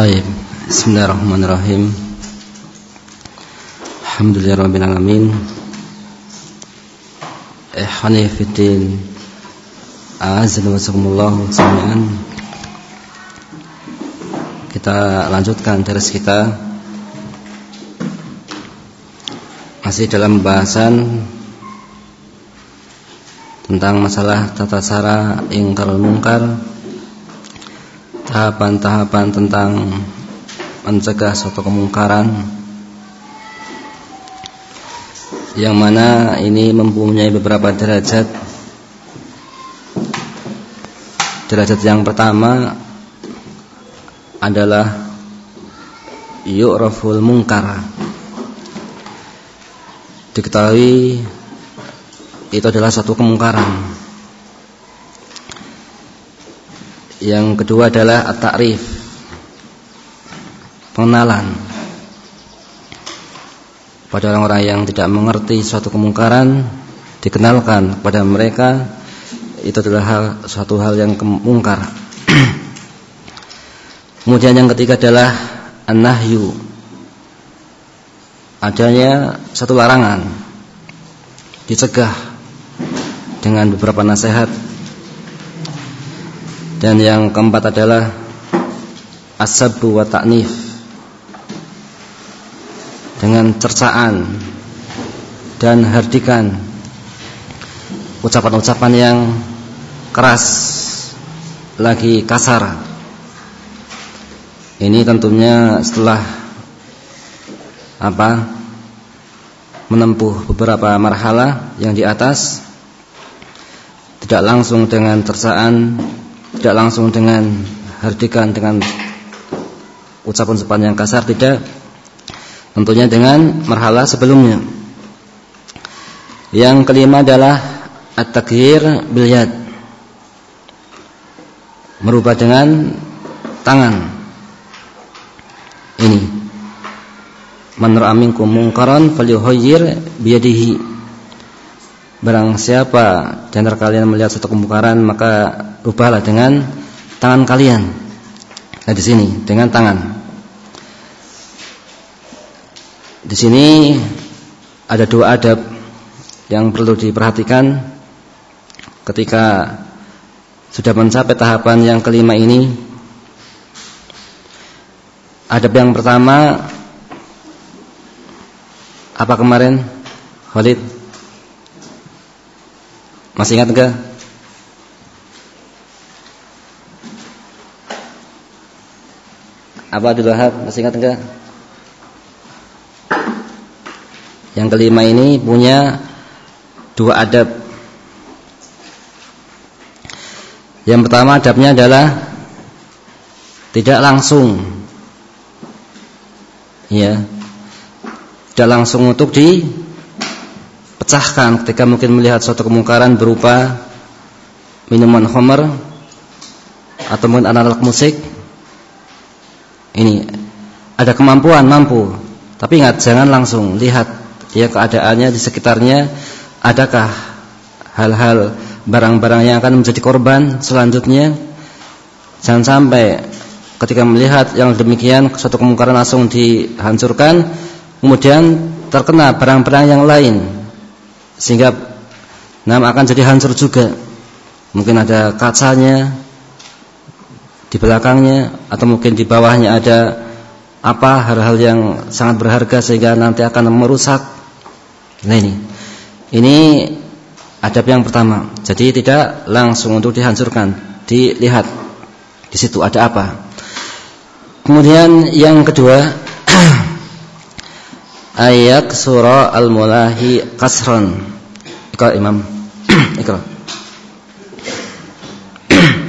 Baik, bismillahirrahmanirrahim. Alhamdulillahirrahmanirrahim Eh, hanifidin fid wa sallamullah. Kita lanjutkan terus kita masih dalam bahasan tentang masalah tata cara ingkar mungkar tahapan-tahapan tentang mencegah suatu kemungkaran. Yang mana ini mempunyai beberapa derajat. Derajat yang pertama adalah yu'raful mungkar diketahui itu adalah suatu kemungkaran Yang kedua adalah at-ta'rif. Pengenalan. Pada orang-orang yang tidak mengerti suatu kemungkaran dikenalkan kepada mereka itu adalah hal, suatu hal yang kemungkar. Kemudian yang ketiga adalah an-nahyu. Adanya satu larangan dicegah dengan beberapa nasihat dan yang keempat adalah asabbu wa ta'nif. Dengan cercaan dan hardikan. Ucapan-ucapan yang keras lagi kasar. Ini tentunya setelah apa? Menempuh beberapa marhala yang di atas tidak langsung dengan cercaan tidak langsung dengan hardikan dengan ucapan-ucapan yang kasar tidak. Tentunya dengan marhala sebelumnya. Yang kelima adalah at-taghir bil yad. Merubah dengan tangan. Ini. Man ra'a minkum munkaran falyughayyir biyadihi. Barang siapa di antara kalian melihat satu kemungkaran maka ubahlah dengan tangan kalian. Nah di sini dengan tangan. Di sini ada dua adab yang perlu diperhatikan ketika sudah mencapai tahapan yang kelima ini. Adab yang pertama apa kemarin Khalid? Masih ingat enggak? Apa Abdul Wahab? Masih ingat enggak? Yang kelima ini punya dua adab. Yang pertama adabnya adalah tidak langsung. Ya. Tidak langsung untuk dipecahkan ketika mungkin melihat suatu kemungkaran berupa minuman khamar atau mungkin anak-anak musik ini ada kemampuan mampu. Tapi ingat jangan langsung lihat ya keadaannya di sekitarnya. Adakah hal-hal barang-barang yang akan menjadi korban selanjutnya? Jangan sampai ketika melihat yang demikian suatu kemungkaran langsung dihancurkan kemudian terkena barang-barang yang lain sehingga nama akan jadi hancur juga. Mungkin ada kacanya di belakangnya atau mungkin di bawahnya ada apa hal-hal yang sangat berharga sehingga nanti akan merusak. Nah ini, ini adab yang pertama. Jadi tidak langsung untuk dihancurkan, dilihat di situ ada apa. Kemudian yang kedua ayat surah al-mulahi kasron. Ikra Imam. Ikra.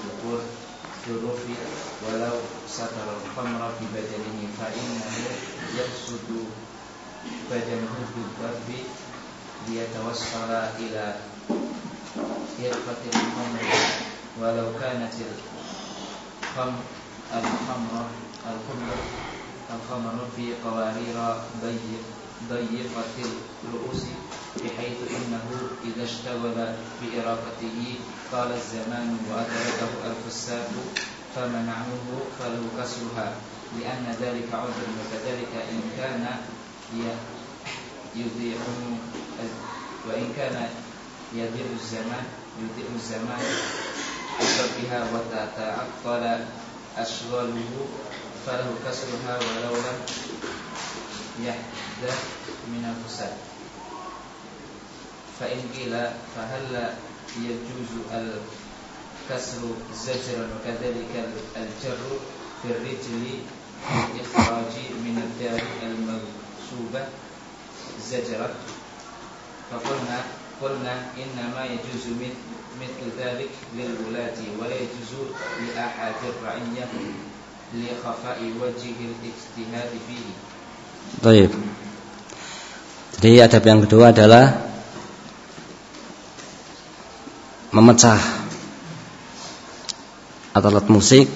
syukur Surufi Walau sadar khamra Di badan ini Fa'innahu Yang sudu Badanku Bibarbi Dia tawassara Ila Irfatil khamra Walau kanatil Kham Al-khamra Al-khamra Al-khamra Fi qawarira Bayi بحيث إنه إذا اشتغل بإراقته طال الزمان وأدركه الفساق فمنعوه فله كسرها. لأن ذلك عذر وكذلك إن كان يضيع وإن كان يضيع الزمان يضيع الزمان بها وتتعطل أشغاله فله كسرها ولو لم يحدث من الفساد. فإن قيل فهل يجوز الكسر زجرا وكذلك الجر في الرجل إخراج من الدار المغصوبة زجرا فقلنا قلنا إنما يجوز مثل ذلك للولاة ولا يجوز لأحد الرعية لخفاء وجه الاجتهاد فيه طيب Jadi adab yang kedua adalah memecah alat musik.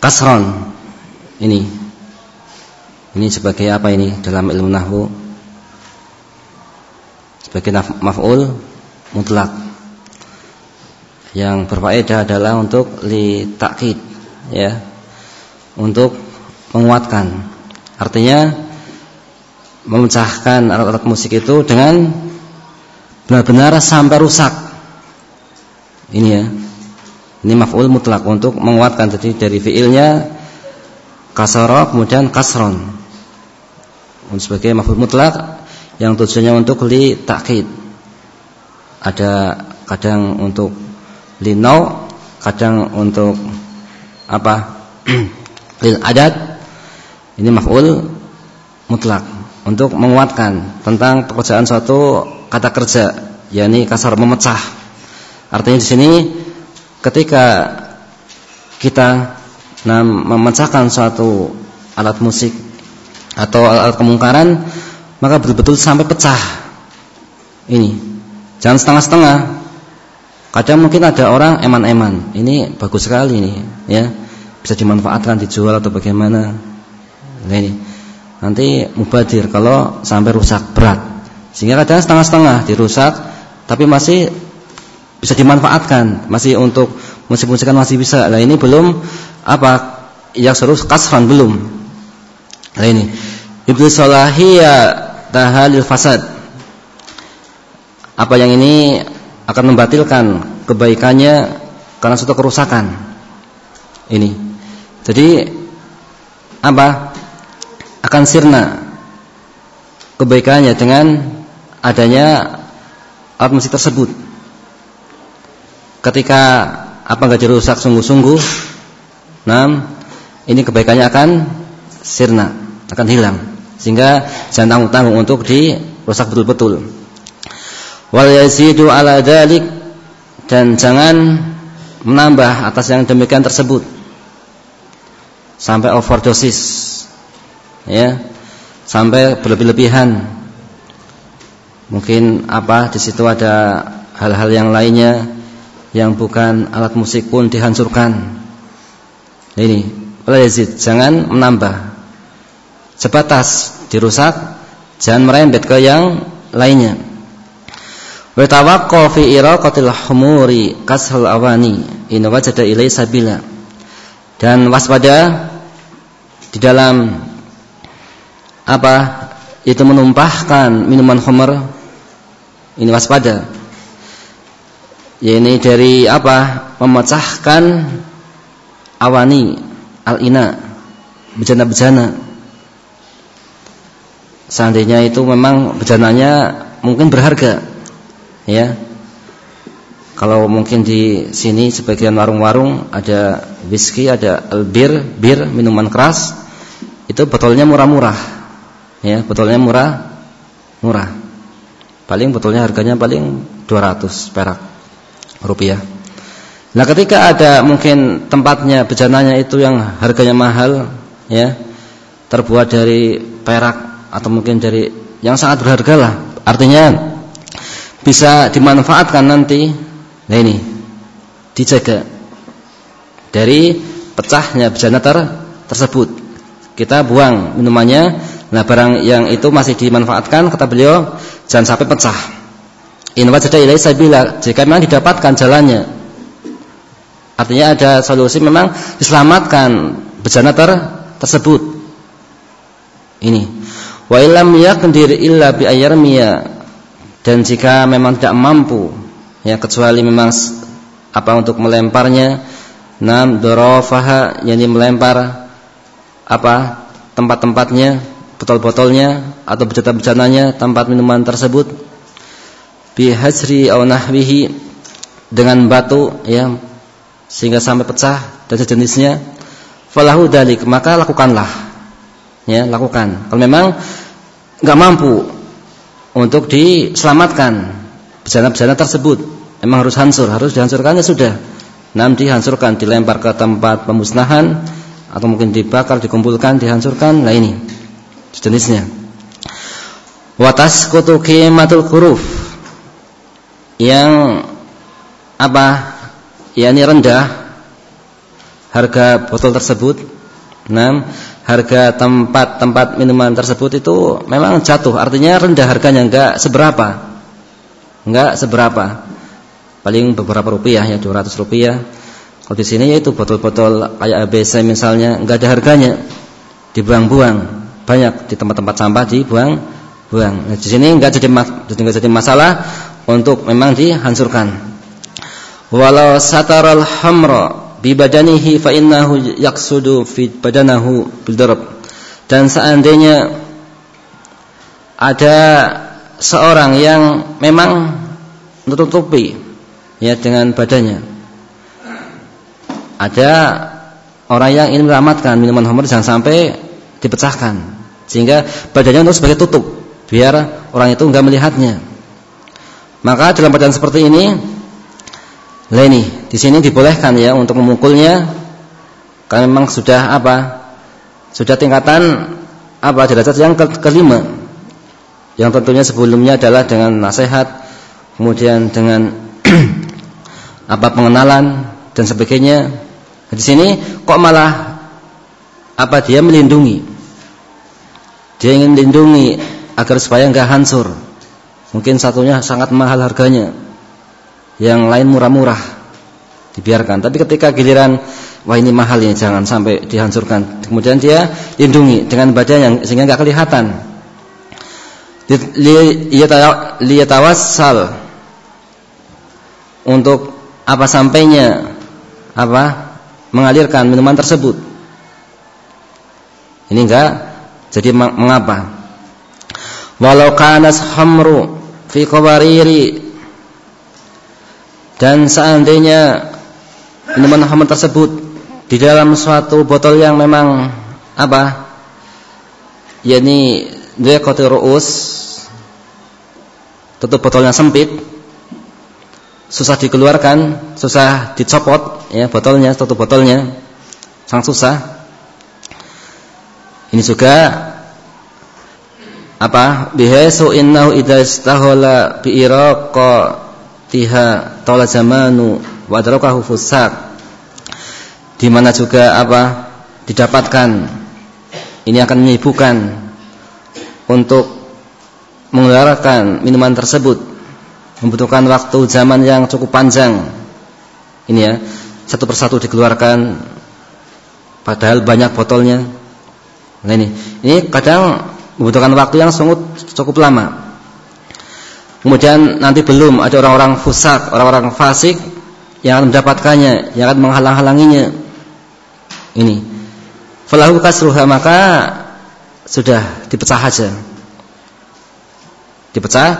Kasron. Ini. Ini sebagai apa ini dalam ilmu nahwu? Sebagai maf'ul mutlak. Yang berfaedah adalah untuk li takkid ya. Untuk menguatkan. Artinya memecahkan alat-alat musik itu dengan benar-benar sampai rusak. Ini ya. Ini maf'ul mutlak untuk menguatkan jadi dari fiilnya kasara kemudian kasron. Untuk sebagai maf'ul mutlak yang tujuannya untuk li takkid. Ada kadang untuk li nau, kadang untuk apa? lil adat. Ini maf'ul mutlak untuk menguatkan tentang pekerjaan suatu kata kerja yakni kasar memecah. Artinya di sini ketika kita memecahkan suatu alat musik atau alat kemungkaran maka betul-betul sampai pecah. Ini. Jangan setengah-setengah. Kadang mungkin ada orang eman-eman. Ini bagus sekali ini, ya. Bisa dimanfaatkan dijual atau bagaimana. Nah ini nanti mubadir kalau sampai rusak berat. Sehingga kadang setengah-setengah dirusak tapi masih bisa dimanfaatkan, masih untuk musik-musikan masih bisa. Nah ini belum apa yang seru kasran belum. Nah ini Ibnu Salahiyya tahalil fasad. Apa yang ini akan membatalkan kebaikannya karena suatu kerusakan. Ini. Jadi apa? akan sirna kebaikannya dengan adanya alat musik tersebut. Ketika apa nggak dirusak sungguh-sungguh, nah ini kebaikannya akan sirna, akan hilang. Sehingga jangan tanggung-tanggung untuk dirusak betul-betul. Wal yazidu ala dalik dan jangan menambah atas yang demikian tersebut sampai overdosis ya sampai berlebih-lebihan mungkin apa di situ ada hal-hal yang lainnya yang bukan alat musik pun dihancurkan. Ini yazid jangan menambah. Sebatas dirusak jangan merembet ke yang lainnya. Wa fi iraqatil humuri kashal awani in wajada ilai sabila. Dan waspada di dalam apa itu menumpahkan minuman khamar ini waspada. Ya ini dari apa? Memecahkan awani al-ina bejana-bejana. Seandainya itu memang bejananya mungkin berharga ya. Kalau mungkin di sini sebagian warung-warung ada whisky ada albir bir minuman keras itu botolnya murah-murah ya botolnya murah murah paling botolnya harganya paling 200 perak rupiah nah ketika ada mungkin tempatnya bejananya itu yang harganya mahal ya terbuat dari perak atau mungkin dari yang sangat berharga lah Artinya bisa dimanfaatkan nanti. Nah ini dijaga dari pecahnya bejana ter tersebut. Kita buang minumannya. Nah, barang yang itu masih dimanfaatkan kata beliau jangan sampai pecah. In wajada ilai sabila jika memang didapatkan jalannya. Artinya ada solusi memang diselamatkan bejana ter tersebut. Ini. Wa illam yaqdir illa bi ayarmiya dan jika memang tidak mampu ya kecuali memang apa untuk melemparnya nam dorofaha yakni melempar apa tempat-tempatnya botol-botolnya atau bejana-bejananya tempat minuman tersebut bihajri aw nahwihi dengan batu ya sehingga sampai pecah dan sejenisnya falahu dalik maka lakukanlah ya lakukan kalau memang nggak mampu untuk diselamatkan bejana-bejana tersebut. Memang harus hancur, harus dihancurkannya sudah. Nanti dihancurkan, dilempar ke tempat pemusnahan atau mungkin dibakar, dikumpulkan, dihancurkan. Nah ini jenisnya. Watas kutu matul huruf yang apa? Ya ini rendah harga botol tersebut. Nah, harga tempat-tempat minuman tersebut itu memang jatuh, artinya rendah harganya enggak seberapa. Enggak seberapa. Paling beberapa rupiah ya, 200 rupiah. Kalau di sini yaitu botol-botol kayak ABC misalnya enggak ada harganya. Dibuang-buang. Banyak di tempat-tempat sampah dibuang-buang. Nah, di sini enggak jadi enggak jadi masalah untuk memang dihancurkan. Walau sataral hamra bi badanihi fa innahu yaqsudu fi badanahu bil darab. Dan seandainya ada seorang yang memang menutupi ya dengan badannya. Ada orang yang ingin melamatkan minuman khamr jangan sampai dipecahkan sehingga badannya untuk sebagai tutup biar orang itu enggak melihatnya. Maka dalam badan seperti ini Lah ini di sini dibolehkan ya untuk memukulnya karena memang sudah apa? Sudah tingkatan apa derajat yang ke kelima. Yang tentunya sebelumnya adalah dengan nasihat, kemudian dengan apa pengenalan dan sebagainya. Di sini kok malah apa dia melindungi? Dia ingin melindungi agar supaya enggak hancur. Mungkin satunya sangat mahal harganya yang lain murah-murah dibiarkan. Tapi ketika giliran wah ini mahal ini jangan sampai dihancurkan. Kemudian dia lindungi dengan badan yang sehingga enggak kelihatan. Liyatawassal untuk apa sampainya apa mengalirkan minuman tersebut. Ini enggak jadi mengapa? Walau kanas hamru fi qawariri dan seandainya minuman khamr tersebut di dalam suatu botol yang memang apa? yakni dia kotor ruus tutup botolnya sempit susah dikeluarkan, susah dicopot ya botolnya, tutup botolnya. Sangat susah. Ini juga apa? Bihasu innahu idza istahala bi iraqa tiha tola zamanu wa adrakahu fusak di mana juga apa? Didapatkan. Ini akan menyibukkan untuk mengeluarkan minuman tersebut. Membutuhkan waktu zaman yang cukup panjang. Ini ya satu persatu dikeluarkan padahal banyak botolnya nah ini ini kadang membutuhkan waktu yang sangat cukup lama Kemudian nanti belum ada orang-orang fusak, orang-orang fasik yang akan mendapatkannya, yang akan menghalang-halanginya. Ini. Falahu kasruha maka sudah dipecah saja. Dipecah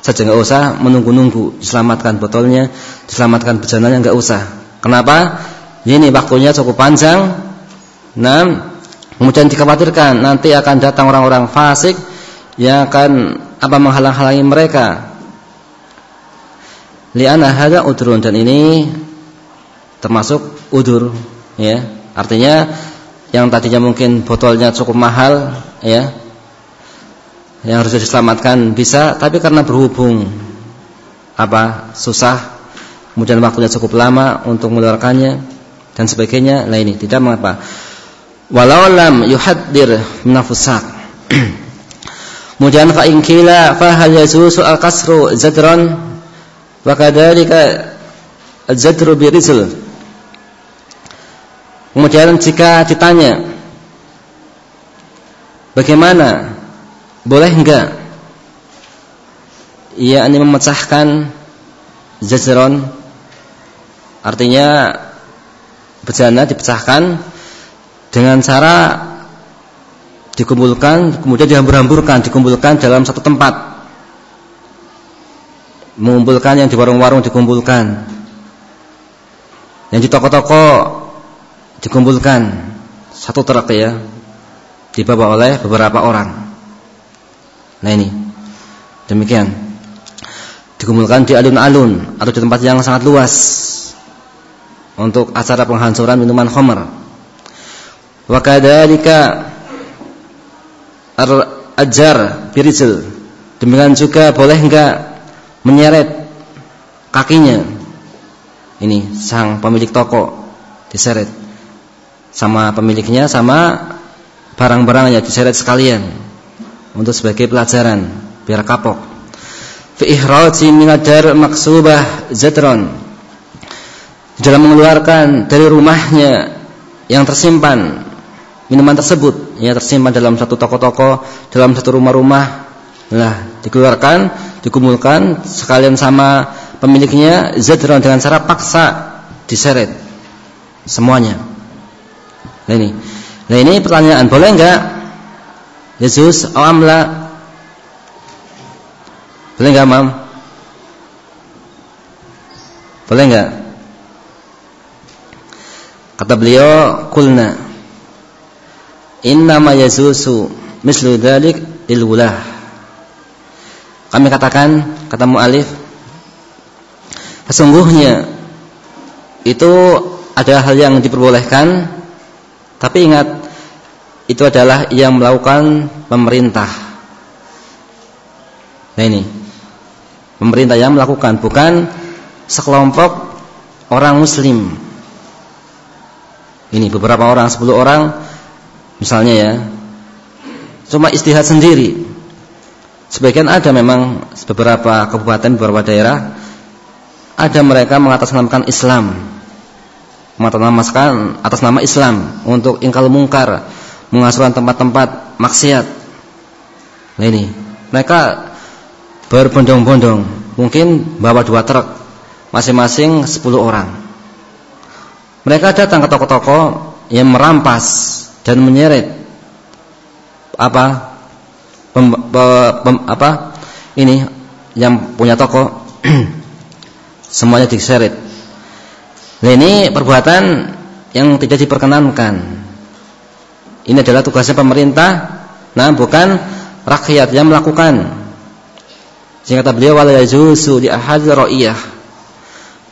saja enggak usah menunggu-nunggu, diselamatkan botolnya, diselamatkan bejananya enggak usah. Kenapa? Ini waktunya cukup panjang. Nah, kemudian dikhawatirkan nanti akan datang orang-orang fasik yang akan apa menghalang-halangi mereka. Liana hada udrun dan ini termasuk udur ya. Artinya yang tadinya mungkin botolnya cukup mahal ya. yang harus diselamatkan bisa, tapi karena berhubung apa susah, kemudian waktunya cukup lama untuk mengeluarkannya dan sebagainya, nah ini tidak mengapa. Walau lam yuhaddir nafusak. Kemudian fa in kila fa hal yajuzu al kasru zadran wa kadzalika zadru bi rizl. Kemudian jika ditanya bagaimana boleh enggak ia ini memecahkan zazron artinya bejana dipecahkan dengan cara dikumpulkan kemudian dihambur-hamburkan dikumpulkan dalam satu tempat. Mengumpulkan yang di warung-warung dikumpulkan. Yang di toko-toko dikumpulkan. Satu truk ya dibawa oleh beberapa orang. Nah ini. Demikian. Dikumpulkan di alun-alun atau di tempat yang sangat luas untuk acara penghancuran minuman khamr. Wa kadzalika ajar birizl. Demikian juga boleh enggak menyeret kakinya. Ini sang pemilik toko diseret sama pemiliknya sama barang-barangnya diseret sekalian untuk sebagai pelajaran biar kapok. Fi ihraji minadar maksubah zatron. Dalam mengeluarkan dari rumahnya yang tersimpan minuman tersebut yang tersimpan dalam satu toko-toko, dalam satu rumah-rumah. Nah, dikeluarkan, dikumpulkan sekalian sama pemiliknya zatron dengan cara paksa diseret semuanya. Nah ini. Nah ini pertanyaan, boleh enggak Yesus atau amla? Boleh enggak, Mam? Boleh enggak? Kata beliau, kulna Inna ma yazusu mislu dzalik lil Kami katakan, kata mualif, sesungguhnya itu ada hal yang diperbolehkan, tapi ingat itu adalah yang melakukan pemerintah. Nah ini pemerintah yang melakukan bukan sekelompok orang muslim. Ini beberapa orang, 10 orang misalnya ya. Cuma istihad sendiri. Sebagian ada memang beberapa kabupaten, beberapa daerah ada mereka mengatasnamakan Islam. Mengatasnamakan atas nama Islam untuk ingkal mungkar mengasuhkan tempat-tempat maksiat. Nah ini, mereka berbondong-bondong, mungkin bawa dua truk, masing-masing 10 orang. Mereka datang ke toko-toko yang merampas dan menyeret apa pem, pem, apa ini yang punya toko semuanya diseret. Nah ini perbuatan yang tidak diperkenankan ini adalah tugasnya pemerintah, nah bukan rakyat yang melakukan. Sehingga kata beliau wala yajuzu li ahad ra'iyah.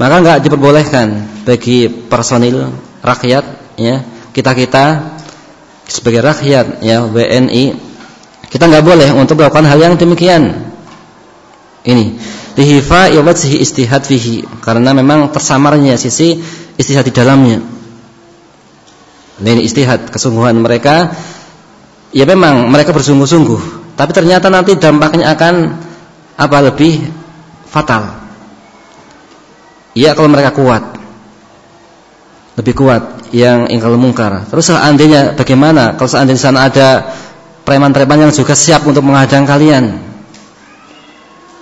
Maka enggak diperbolehkan bagi personil rakyat ya, kita-kita sebagai rakyat ya WNI kita enggak boleh untuk melakukan hal yang demikian. Ini lihifa wajhi istihad fihi karena memang tersamarnya sisi istihad di dalamnya. Ini istihad kesungguhan mereka ya memang mereka bersungguh-sungguh, tapi ternyata nanti dampaknya akan apa lebih fatal. Ya kalau mereka kuat. Lebih kuat yang ingkar mungkar. Terus seandainya bagaimana kalau seandainya sana ada preman-preman yang juga siap untuk menghadang kalian?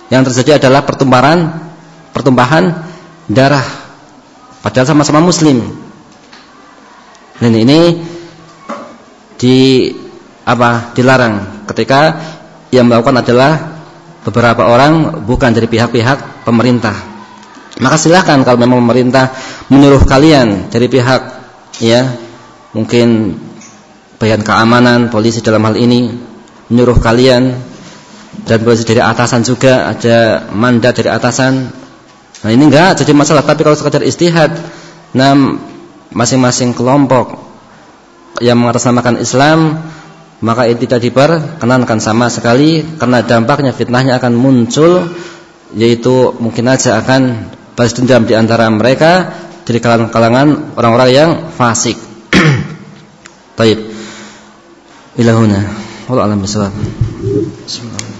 Yang terjadi adalah pertumpahan pertumpahan darah padahal sama-sama muslim dan ini di apa dilarang ketika yang melakukan adalah beberapa orang bukan dari pihak-pihak pemerintah. Maka silahkan kalau memang pemerintah menyuruh kalian dari pihak ya mungkin bagian keamanan polisi dalam hal ini menyuruh kalian dan polisi dari atasan juga ada mandat dari atasan. Nah ini enggak jadi masalah tapi kalau sekedar istihad nah masing-masing kelompok yang mengatasnamakan Islam maka itu tidak diperkenankan sama sekali karena dampaknya fitnahnya akan muncul yaitu mungkin aja akan balas dendam di antara mereka dari kalangan orang-orang yang fasik. Taib. Ilahuna. Wallahu a'lam bishawab. Bismillah.